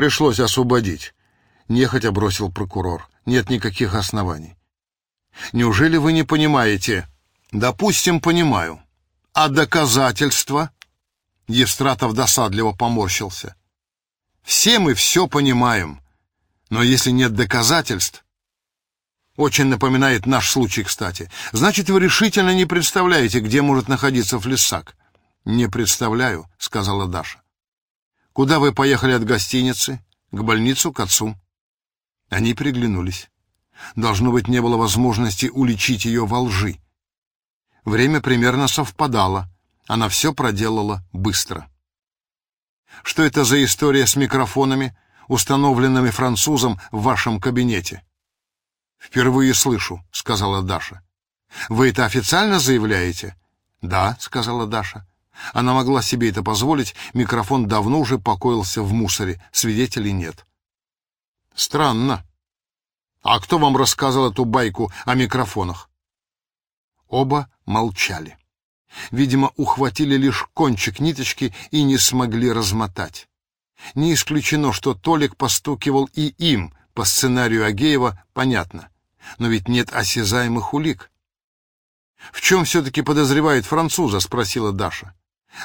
Пришлось освободить. Нехотя бросил прокурор. Нет никаких оснований. Неужели вы не понимаете? Допустим, понимаю. А доказательства? Евстратов досадливо поморщился. Все мы все понимаем. Но если нет доказательств... Очень напоминает наш случай, кстати. Значит, вы решительно не представляете, где может находиться флиссак. Не представляю, сказала Даша. Куда вы поехали от гостиницы? К больницу, к отцу. Они приглянулись. Должно быть, не было возможности уличить ее во лжи. Время примерно совпадало. Она все проделала быстро. Что это за история с микрофонами, установленными французом в вашем кабинете? Впервые слышу, сказала Даша. Вы это официально заявляете? Да, сказала Даша. Она могла себе это позволить, микрофон давно уже покоился в мусоре, свидетелей нет. Странно. А кто вам рассказал эту байку о микрофонах? Оба молчали. Видимо, ухватили лишь кончик ниточки и не смогли размотать. Не исключено, что Толик постукивал и им, по сценарию Агеева, понятно. Но ведь нет осязаемых улик. «В чем все-таки подозревает француза?» — спросила Даша.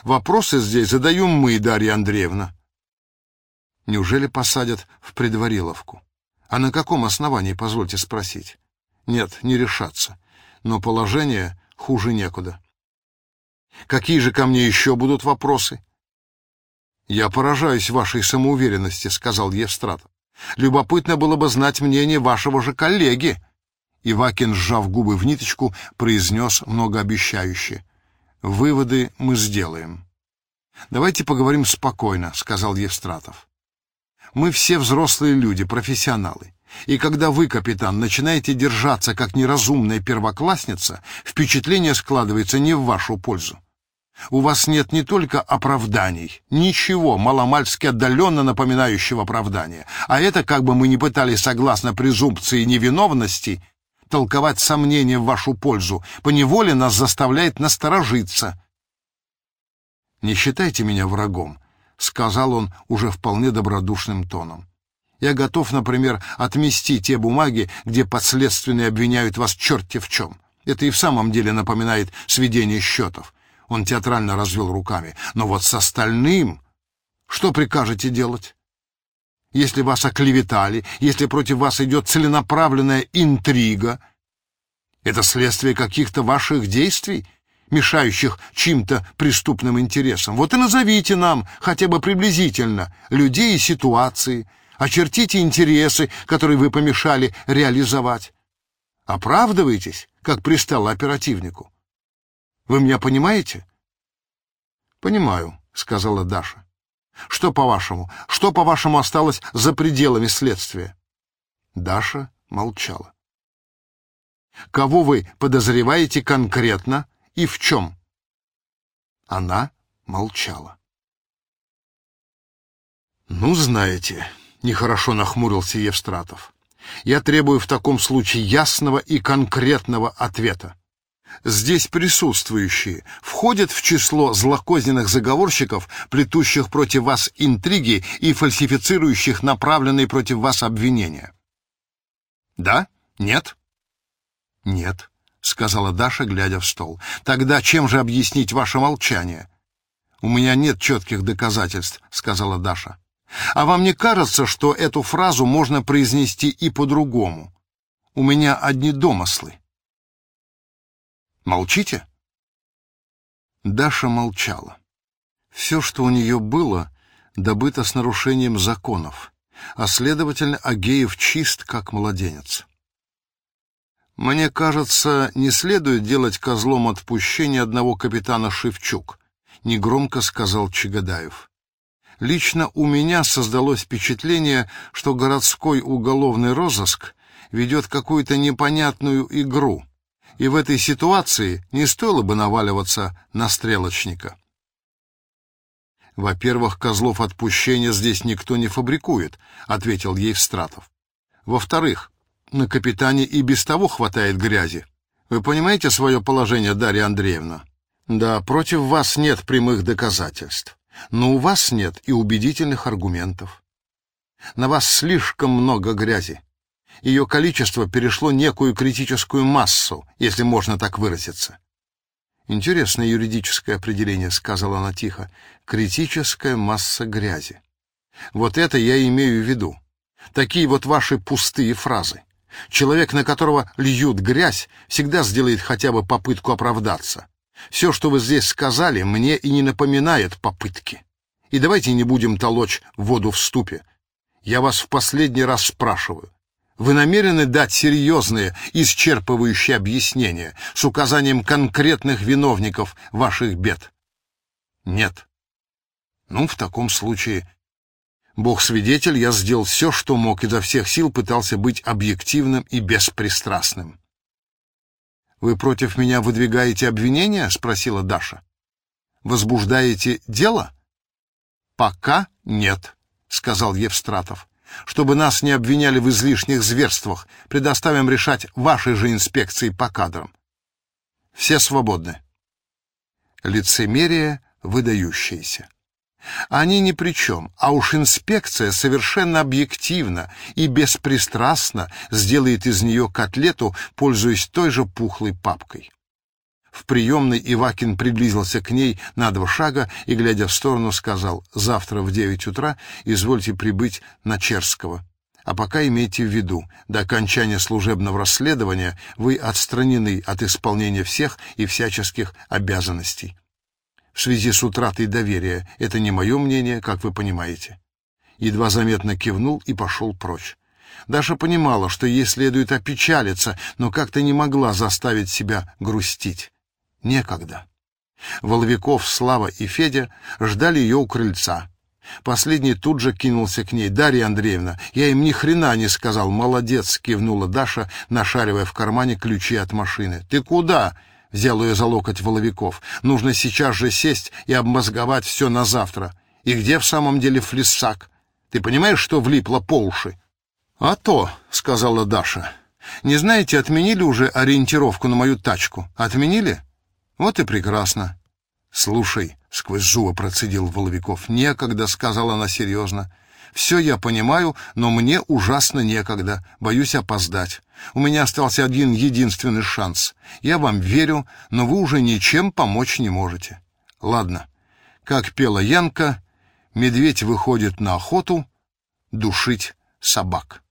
«Вопросы здесь задаем мы, Дарья Андреевна». Неужели посадят в предвариловку? А на каком основании, позвольте спросить? Нет, не решаться. Но положение хуже некуда. Какие же ко мне еще будут вопросы? Я поражаюсь вашей самоуверенности, сказал Евстратов. Любопытно было бы знать мнение вашего же коллеги. Ивакин, сжав губы в ниточку, произнес многообещающе. «Выводы мы сделаем». «Давайте поговорим спокойно», — сказал Евстратов. «Мы все взрослые люди, профессионалы. И когда вы, капитан, начинаете держаться как неразумная первоклассница, впечатление складывается не в вашу пользу. У вас нет не только оправданий, ничего маломальски отдаленно напоминающего оправдания, а это, как бы мы ни пытались согласно презумпции невиновности, толковать сомнения в вашу пользу, поневоле нас заставляет насторожиться. «Не считайте меня врагом», — сказал он уже вполне добродушным тоном. «Я готов, например, отмести те бумаги, где подследственные обвиняют вас черти в чем. Это и в самом деле напоминает сведение счетов. Он театрально развел руками. Но вот с остальным... Что прикажете делать? Если вас оклеветали, если против вас идет целенаправленная интрига, это следствие каких-то ваших действий, мешающих чьим-то преступным интересам. Вот и назовите нам, хотя бы приблизительно, людей и ситуации, очертите интересы, которые вы помешали реализовать. Оправдывайтесь, как пристало оперативнику. Вы меня понимаете? Понимаю, сказала Даша. Что по-вашему? Что по-вашему осталось за пределами следствия? Даша молчала. Кого вы подозреваете конкретно и в чем? Она молчала. Ну, знаете, нехорошо нахмурился Евстратов. Я требую в таком случае ясного и конкретного ответа здесь присутствующие входят в число злокозненных заговорщиков, плетущих против вас интриги и фальсифицирующих направленные против вас обвинения? Да? Нет? Нет, сказала Даша, глядя в стол. Тогда чем же объяснить ваше молчание? У меня нет четких доказательств, сказала Даша. А вам не кажется, что эту фразу можно произнести и по-другому? У меня одни домыслы. Молчите?» Даша молчала. Все, что у нее было, добыто с нарушением законов, а, следовательно, Агеев чист, как младенец. «Мне кажется, не следует делать козлом отпущения одного капитана Шевчук», — негромко сказал Чагадаев. «Лично у меня создалось впечатление, что городской уголовный розыск ведет какую-то непонятную игру» и в этой ситуации не стоило бы наваливаться на стрелочника. «Во-первых, козлов отпущения здесь никто не фабрикует», — ответил ей Стратов. «Во-вторых, на капитане и без того хватает грязи. Вы понимаете свое положение, Дарья Андреевна? Да, против вас нет прямых доказательств, но у вас нет и убедительных аргументов. На вас слишком много грязи. Ее количество перешло некую критическую массу, если можно так выразиться. Интересное юридическое определение, сказала она тихо. Критическая масса грязи. Вот это я имею в виду. Такие вот ваши пустые фразы. Человек, на которого льют грязь, всегда сделает хотя бы попытку оправдаться. Все, что вы здесь сказали, мне и не напоминает попытки. И давайте не будем толочь воду в ступе. Я вас в последний раз спрашиваю. Вы намерены дать серьезные, исчерпывающие объяснения с указанием конкретных виновников ваших бед? Нет. Ну, в таком случае Бог свидетель, я сделал все, что мог, изо всех сил пытался быть объективным и беспристрастным. «Вы против меня выдвигаете обвинения?» — спросила Даша. «Возбуждаете дело?» «Пока нет», — сказал Евстратов. «Чтобы нас не обвиняли в излишних зверствах, предоставим решать вашей же инспекции по кадрам. Все свободны». Лицемерие выдающееся. Они ни при чем, а уж инспекция совершенно объективно и беспристрастно сделает из нее котлету, пользуясь той же пухлой папкой. В приемной Ивакин приблизился к ней на два шага и, глядя в сторону, сказал «Завтра в девять утра извольте прибыть на Черского». А пока имейте в виду, до окончания служебного расследования вы отстранены от исполнения всех и всяческих обязанностей в связи с утратой доверия. Это не мое мнение, как вы понимаете». Едва заметно кивнул и пошел прочь. Даша понимала, что ей следует опечалиться, но как-то не могла заставить себя грустить. Некогда. Воловиков, Слава и Федя ждали ее у крыльца. Последний тут же кинулся к ней. «Дарья Андреевна, я им ни хрена не сказал. Молодец!» — кивнула Даша, нашаривая в кармане ключи от машины. «Ты куда?» Взял ее за локоть Воловиков. Нужно сейчас же сесть и обмозговать все на завтра. И где в самом деле флиссак? Ты понимаешь, что влипло по уши? — А то, — сказала Даша. — Не знаете, отменили уже ориентировку на мою тачку? Отменили? Вот и прекрасно. — Слушай, — сквозь зубы процедил Воловиков. — Некогда, — сказала она серьезно. Все я понимаю, но мне ужасно некогда. Боюсь опоздать. У меня остался один единственный шанс. Я вам верю, но вы уже ничем помочь не можете. Ладно. Как пела Янка, медведь выходит на охоту душить собак.